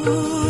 Siapa